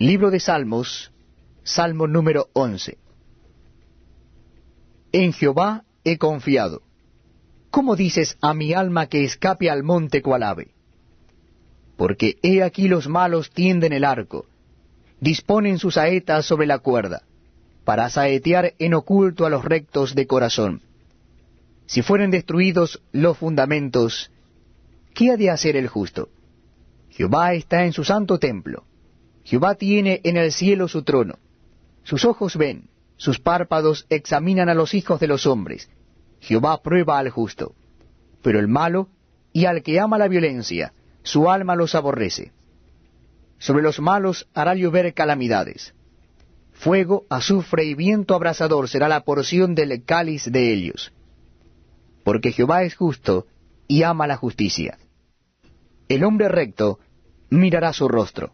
Libro de Salmos, Salmo número 11. En Jehová he confiado. ¿Cómo dices a mi alma que escape al monte cual ave? Porque he aquí los malos tienden el arco, disponen sus saetas sobre la cuerda, para saetear en oculto a los rectos de corazón. Si fueren destruidos los fundamentos, ¿qué ha de hacer el justo? Jehová está en su santo templo. Jehová tiene en el cielo su trono. Sus ojos ven, sus párpados examinan a los hijos de los hombres. Jehová prueba al justo. Pero el malo y al que ama la violencia, su alma los aborrece. Sobre los malos hará llover calamidades. Fuego, azufre y viento abrasador será la porción del cáliz de ellos. Porque Jehová es justo y ama la justicia. El hombre recto mirará su rostro